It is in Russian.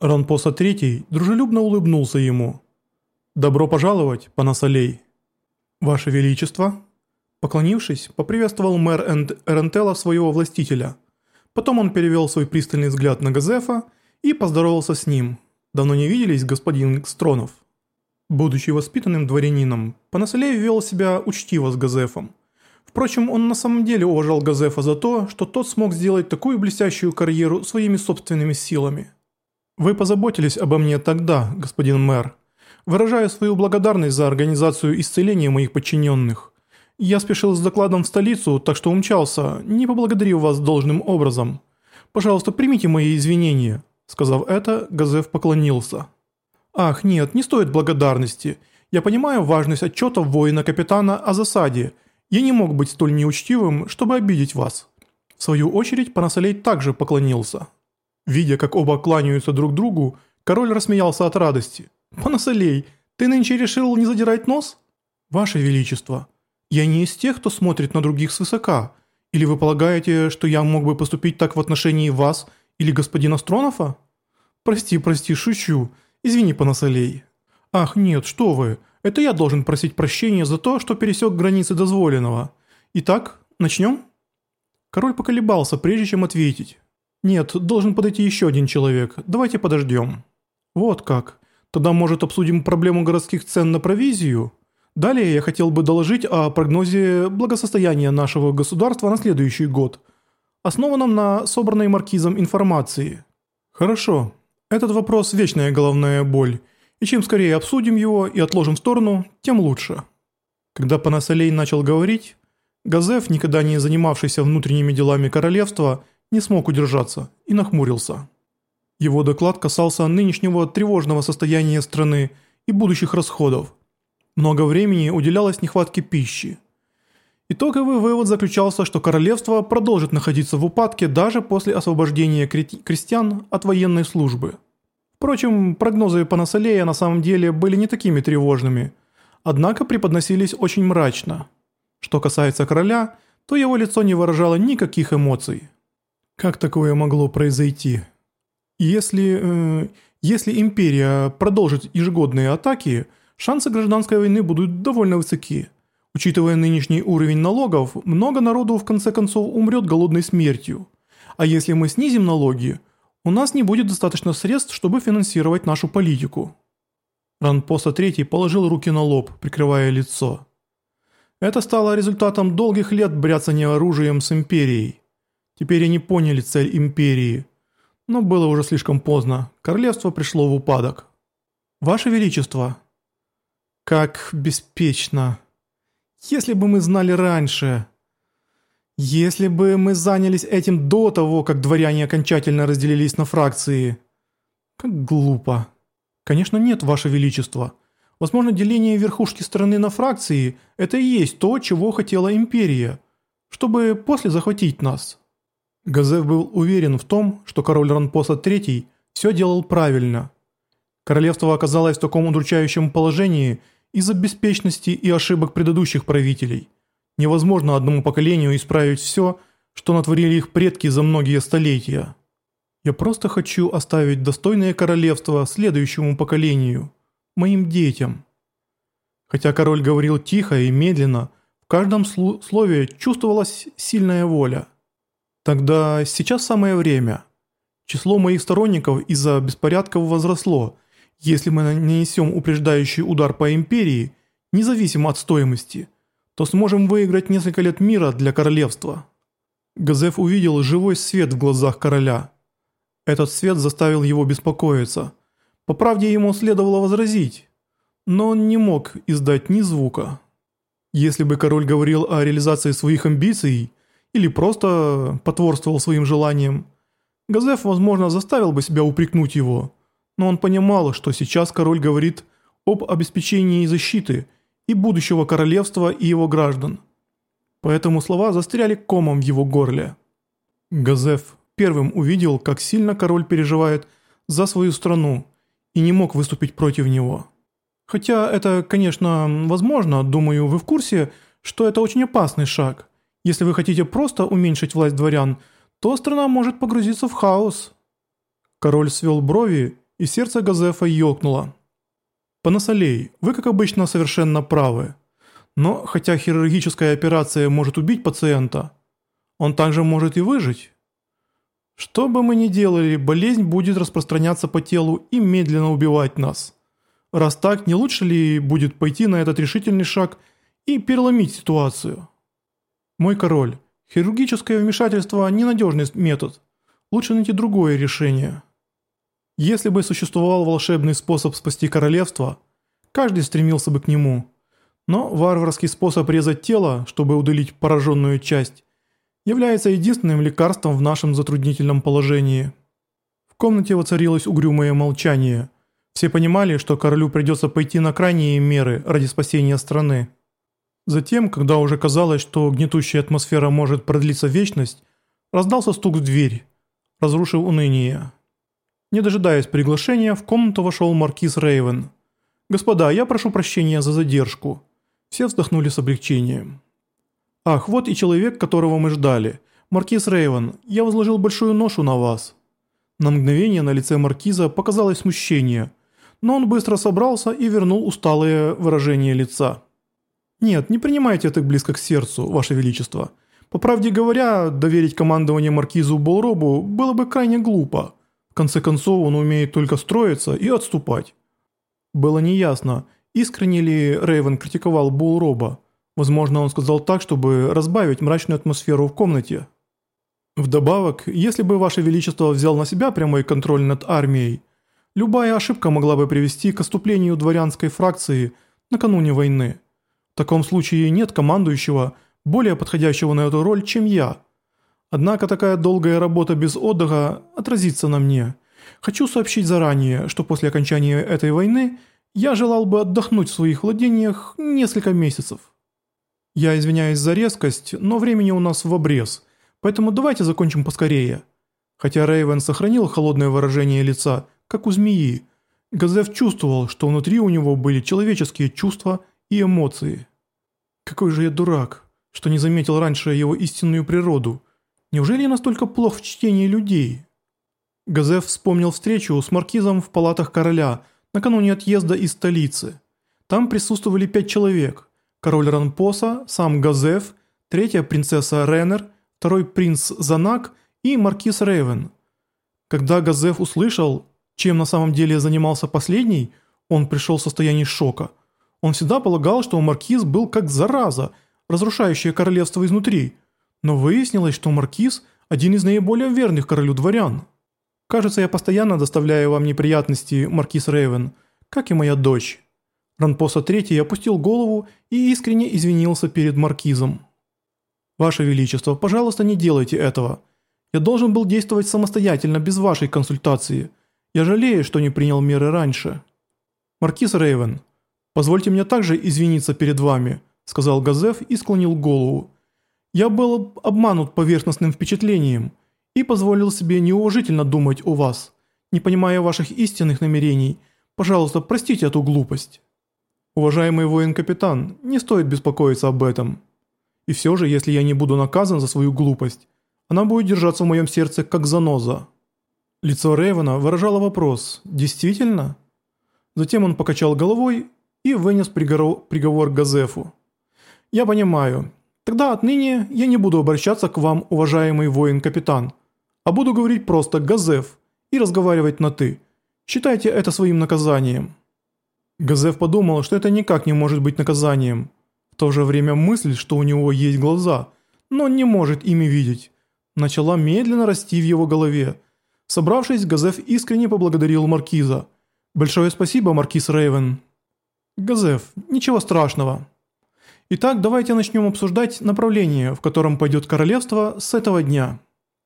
Ранпоса III дружелюбно улыбнулся ему. «Добро пожаловать, Панасолей!» «Ваше Величество!» Поклонившись, поприветствовал мэр Энд Эрентела своего властителя. Потом он перевел свой пристальный взгляд на Газефа и поздоровался с ним. «Давно не виделись, господин Стронов?» Будучи воспитанным дворянином, Панасолей вел себя учтиво с Газефом. Впрочем, он на самом деле уважал Газефа за то, что тот смог сделать такую блестящую карьеру своими собственными силами. «Вы позаботились обо мне тогда, господин мэр. Выражаю свою благодарность за организацию исцеления моих подчиненных. Я спешил с докладом в столицу, так что умчался, не поблагодарив вас должным образом. Пожалуйста, примите мои извинения». Сказав это, Газеф поклонился. «Ах, нет, не стоит благодарности. Я понимаю важность отчетов воина-капитана о засаде. Я не мог быть столь неучтивым, чтобы обидеть вас». В свою очередь, Панасолей также поклонился. Видя, как оба кланяются друг другу, король рассмеялся от радости. «Панасолей, ты нынче решил не задирать нос?» «Ваше Величество, я не из тех, кто смотрит на других свысока. Или вы полагаете, что я мог бы поступить так в отношении вас или господина Стронофа?» «Прости, прости, шучу. Извини, Панасолей». «Ах, нет, что вы. Это я должен просить прощения за то, что пересек границы дозволенного. Итак, начнем?» Король поколебался, прежде чем ответить. «Нет, должен подойти еще один человек. Давайте подождем». «Вот как. Тогда, может, обсудим проблему городских цен на провизию?» Далее я хотел бы доложить о прогнозе благосостояния нашего государства на следующий год, основанном на собранной маркизом информации. Хорошо. Этот вопрос – вечная головная боль, и чем скорее обсудим его и отложим в сторону, тем лучше. Когда Панасолей начал говорить, Газеф, никогда не занимавшийся внутренними делами королевства, не смог удержаться и нахмурился. Его доклад касался нынешнего тревожного состояния страны и будущих расходов. Много времени уделялось нехватке пищи. Итоговый вывод заключался, что королевство продолжит находиться в упадке даже после освобождения крестьян от военной службы. Впрочем, прогнозы Панасолея на самом деле были не такими тревожными, однако преподносились очень мрачно. Что касается короля, то его лицо не выражало никаких эмоций. Как такое могло произойти? Если, э, если империя продолжит ежегодные атаки, шансы гражданской войны будут довольно высоки. Учитывая нынешний уровень налогов, много народу в конце концов умрет голодной смертью. А если мы снизим налоги, у нас не будет достаточно средств, чтобы финансировать нашу политику. Ранпоса III положил руки на лоб, прикрывая лицо. Это стало результатом долгих лет бряцания оружием с империей. Теперь они поняли цель империи. Но было уже слишком поздно. Королевство пришло в упадок. Ваше Величество. Как беспечно. Если бы мы знали раньше. Если бы мы занялись этим до того, как дворяне окончательно разделились на фракции. Как глупо. Конечно нет, Ваше Величество. Возможно, деление верхушки страны на фракции – это и есть то, чего хотела империя, чтобы после захватить нас. Газев был уверен в том, что король Ранпоса III все делал правильно. Королевство оказалось в таком удручающем положении из-за беспечности и ошибок предыдущих правителей. Невозможно одному поколению исправить все, что натворили их предки за многие столетия. Я просто хочу оставить достойное королевство следующему поколению, моим детям. Хотя король говорил тихо и медленно, в каждом слове чувствовалась сильная воля – Тогда сейчас самое время. Число моих сторонников из-за беспорядков возросло. Если мы нанесем упреждающий удар по империи, независимо от стоимости, то сможем выиграть несколько лет мира для королевства. Газеф увидел живой свет в глазах короля. Этот свет заставил его беспокоиться. По правде ему следовало возразить, но он не мог издать ни звука. Если бы король говорил о реализации своих амбиций – или просто потворствовал своим желаниям. Газеф, возможно, заставил бы себя упрекнуть его, но он понимал, что сейчас король говорит об обеспечении защиты и будущего королевства и его граждан. Поэтому слова застряли комом в его горле. Газеф первым увидел, как сильно король переживает за свою страну и не мог выступить против него. Хотя это, конечно, возможно, думаю, вы в курсе, что это очень опасный шаг. Если вы хотите просто уменьшить власть дворян, то страна может погрузиться в хаос». Король свел брови и сердце Газефа ёкнуло. Панасолей, вы как обычно совершенно правы. Но хотя хирургическая операция может убить пациента, он также может и выжить. Что бы мы ни делали, болезнь будет распространяться по телу и медленно убивать нас. Раз так, не лучше ли будет пойти на этот решительный шаг и переломить ситуацию? Мой король, хирургическое вмешательство – ненадежный метод. Лучше найти другое решение. Если бы существовал волшебный способ спасти королевство, каждый стремился бы к нему – но варварский способ резать тело, чтобы удалить пораженную часть, является единственным лекарством в нашем затруднительном положении. В комнате воцарилось угрюмое молчание. Все понимали, что королю придется пойти на крайние меры ради спасения страны. Затем, когда уже казалось, что гнетущая атмосфера может продлиться вечность, раздался стук в дверь, разрушив уныние. Не дожидаясь приглашения, в комнату вошел маркиз Рейвен. «Господа, я прошу прощения за задержку». Все вздохнули с облегчением. «Ах, вот и человек, которого мы ждали. Маркиз Рейвен, я возложил большую ношу на вас». На мгновение на лице маркиза показалось смущение, но он быстро собрался и вернул усталое выражение лица. «Нет, не принимайте это близко к сердцу, Ваше Величество. По правде говоря, доверить командование маркизу Болробу было бы крайне глупо. В конце концов, он умеет только строиться и отступать». Было неясно, Искренне ли Рейвен критиковал Бул Роба? Возможно, он сказал так, чтобы разбавить мрачную атмосферу в комнате. Вдобавок, если бы Ваше Величество взял на себя прямой контроль над армией, любая ошибка могла бы привести к оступлению дворянской фракции накануне войны. В таком случае нет командующего, более подходящего на эту роль, чем я. Однако такая долгая работа без отдыха отразится на мне. Хочу сообщить заранее, что после окончания этой войны – я желал бы отдохнуть в своих владениях несколько месяцев. Я извиняюсь за резкость, но времени у нас в обрез, поэтому давайте закончим поскорее. Хотя Рейвен сохранил холодное выражение лица, как у змеи, Газев чувствовал, что внутри у него были человеческие чувства и эмоции. Какой же я дурак, что не заметил раньше его истинную природу. Неужели я настолько плох в чтении людей? Газев вспомнил встречу с маркизом в палатах короля – накануне отъезда из столицы. Там присутствовали пять человек. Король Ранпоса, сам Газеф, третья принцесса Реннер, второй принц Занак и маркиз Рейвен. Когда Газеф услышал, чем на самом деле занимался последний, он пришел в состояние шока. Он всегда полагал, что маркиз был как зараза, разрушающая королевство изнутри. Но выяснилось, что маркиз – один из наиболее верных королю дворян. Кажется, я постоянно доставляю вам неприятности, маркиз Рейвен, как и моя дочь». Ранпоса III опустил голову и искренне извинился перед маркизом. «Ваше Величество, пожалуйста, не делайте этого. Я должен был действовать самостоятельно, без вашей консультации. Я жалею, что не принял меры раньше». «Маркиз Рейвен, позвольте мне также извиниться перед вами», сказал Газеф и склонил голову. «Я был обманут поверхностным впечатлением и позволил себе неуважительно думать о вас, не понимая ваших истинных намерений. Пожалуйста, простите эту глупость. Уважаемый воин-капитан, не стоит беспокоиться об этом. И все же, если я не буду наказан за свою глупость, она будет держаться в моем сердце как заноза. Лицо Рейвена выражало вопрос «Действительно?». Затем он покачал головой и вынес приговор, приговор Газефу. «Я понимаю. Тогда отныне я не буду обращаться к вам, уважаемый воин-капитан а буду говорить просто «Газеф» и разговаривать на «ты». Считайте это своим наказанием». Газеф подумал, что это никак не может быть наказанием. В то же время мысль, что у него есть глаза, но он не может ими видеть, начала медленно расти в его голове. Собравшись, Газеф искренне поблагодарил Маркиза. «Большое спасибо, Маркиз Рейвен». «Газеф, ничего страшного». Итак, давайте начнем обсуждать направление, в котором пойдет королевство с этого дня.